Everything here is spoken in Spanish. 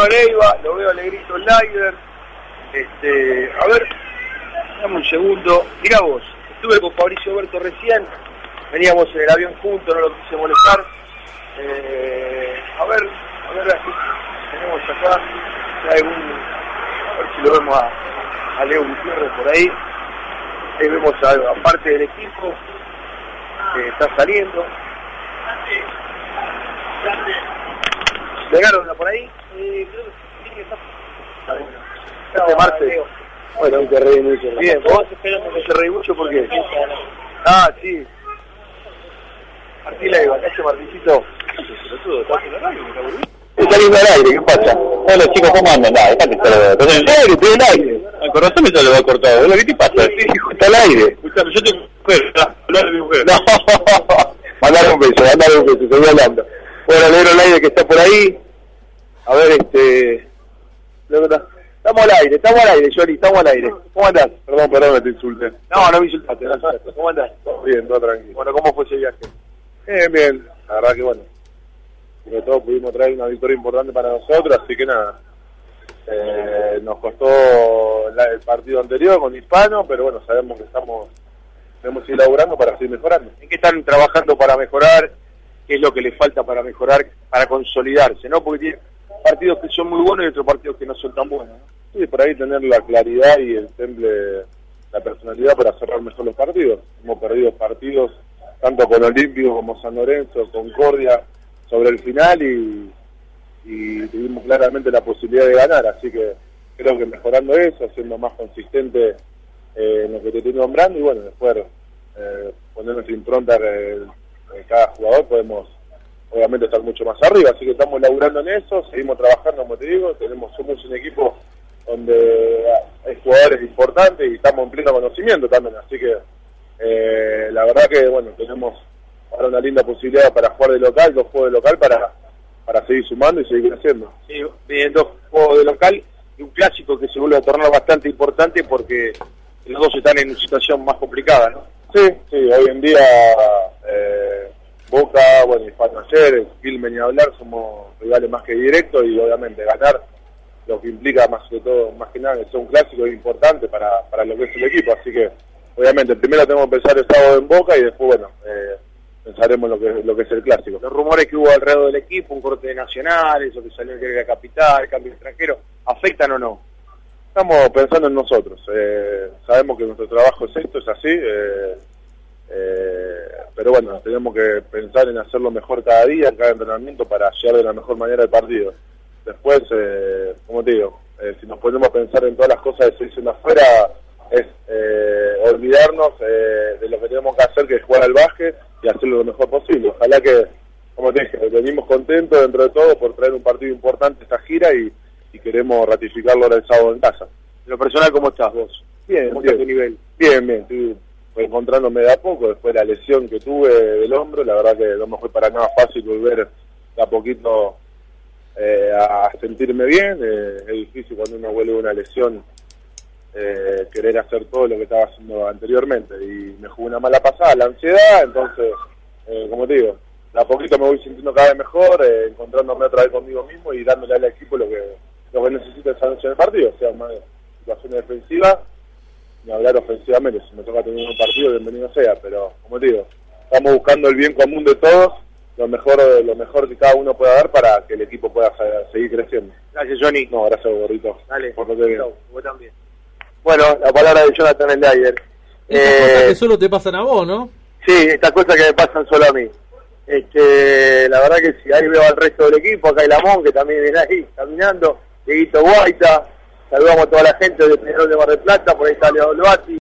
veo a Leiva, lo veo a Alegrito Slider. Este, a ver, dame un segundo. Mira vos, estuve con Fabricio Berto recién, veníamos en el avión juntos, no lo quise molestar. Eh, a ver, a ver, aquí tenemos acá, hay un, a ver si lo vemos a, a Leo Gutiérrez por ahí. Ahí vemos a, a parte del equipo que está saliendo. ¿Llegaron por ahí? Eh, creo que sí, que está. Este Marte. Bueno, te reí mucho. Bien, vos que se reí mucho porque. Ah, sí. Martín Leiva, ¿qué hace Martincito? Está saliendo al aire, ¿qué pasa? Hola chicos, ¿cómo andan? Nada, dejate estar Está en el aire, estoy el aire. Al corazón me sale va cortado. ¿qué te pasa? Está al aire. Escuchame, yo tengo mujer, hablar de mi mujer. No, mandale un beso, mandale un beso, estoy hablando. Bueno, leer al aire que está por ahí. A ver, este... Estamos al aire, estamos al aire, Johnny, estamos al aire. ¿Cómo andás? Perdón, perdón, me te insulté. No, no me insultaste, no insultaste. ¿Cómo andás? Todo bien, todo tranquilo. Bueno, ¿cómo fue ese viaje? Bien, bien. La verdad que bueno. Sobre todo pudimos traer una victoria importante para nosotros, así que nada. Eh, nos costó la- el partido anterior con Hispano, pero bueno, sabemos que estamos debemos ir laburando para seguir mejorando. ¿En qué están trabajando para mejorar? ¿Qué es lo que les falta para mejorar, para consolidarse? ¿no? Porque tiene partidos que son muy buenos y otros partidos que no son tan buenos. ¿no? Sí, por ahí tener la claridad y el temple, la personalidad para cerrar mejor los partidos. Hemos perdido partidos tanto con Olímpico como San Lorenzo, Concordia, sobre el final y, tuvimos claramente la posibilidad de ganar, así que creo que mejorando eso, siendo más consistente eh, en lo que te estoy nombrando y bueno, después eh, poner nuestra impronta en, en cada jugador podemos obviamente estar mucho más arriba, así que estamos laburando en eso, seguimos trabajando como te digo, tenemos somos un equipo donde hay jugadores importantes y estamos en pleno conocimiento también, así que eh, la verdad que bueno, tenemos ahora una linda posibilidad para jugar de local, dos juegos de local para, para seguir sumando y seguir creciendo. Sí, vienen dos juegos de local y un clásico que se vuelve a tornar bastante importante porque los dos están en una situación más complicada, ¿no? Sí, sí, hoy en día Boca, bueno, Hispano ayer, Quilmes ni hablar, somos rivales más que directos y obviamente ganar lo que implica más que todo, más que nada, que sea un clásico es importante para, para lo que es el equipo, así que obviamente primero tenemos que pensar el sábado en Boca y después, bueno, eh, pensaremos lo que, lo que es el clásico. Los rumores que hubo alrededor del equipo, un corte de nacionales, o que salió que era capital, cambio extranjero, ¿afectan o no? Estamos pensando en nosotros. eh, sabemos que nuestro trabajo es esto, es así. eh, eh, pero bueno, tenemos que pensar en hacerlo mejor cada día, en cada entrenamiento, para llegar de la mejor manera al partido. Después, eh, como te digo, eh, si nos ponemos a pensar en todas las cosas que se dicen afuera, es eh, olvidarnos eh, de lo que tenemos que hacer, que es jugar al básquet y hacerlo lo mejor posible. Ojalá que, como te dije, venimos contentos dentro de todo por traer un partido importante esta gira y, y queremos ratificarlo ahora el sábado en casa. En lo personal, ¿cómo estás vos? Bien, ¿Cómo está bien. tu nivel? Bien, bien, estoy encontrándome de a poco después de la lesión que tuve del hombro, la verdad que no me fue para nada fácil volver de a poquito eh, a sentirme bien, eh, es difícil cuando uno vuelve una lesión eh, querer hacer todo lo que estaba haciendo anteriormente. Y me jugó una mala pasada, la ansiedad, entonces, eh, como te digo, de a poquito me voy sintiendo cada vez mejor, eh, encontrándome otra vez conmigo mismo y dándole al equipo lo que lo que necesita esa noche en el partido, o sea, más situaciones defensivas ni hablar ofensivamente, si me toca tener un partido, bienvenido sea, pero como te digo, estamos buscando el bien común de todos, lo mejor lo mejor que cada uno pueda dar para que el equipo pueda se- seguir creciendo. Gracias, Johnny. No, gracias, Gordito. Dale, por lo que vos también. Bueno, la palabra de Jonathan Slider. Estas cosas que solo te pasan a vos, ¿no? Sí, estas cosas que me pasan solo a mí. Este, la verdad que si ahí veo al resto del equipo, acá hay Lamón, que también viene ahí caminando, Dieguito Guaita, saludamos a toda la gente de Peñarol de Mar del Plata, por ahí está Leo Loati,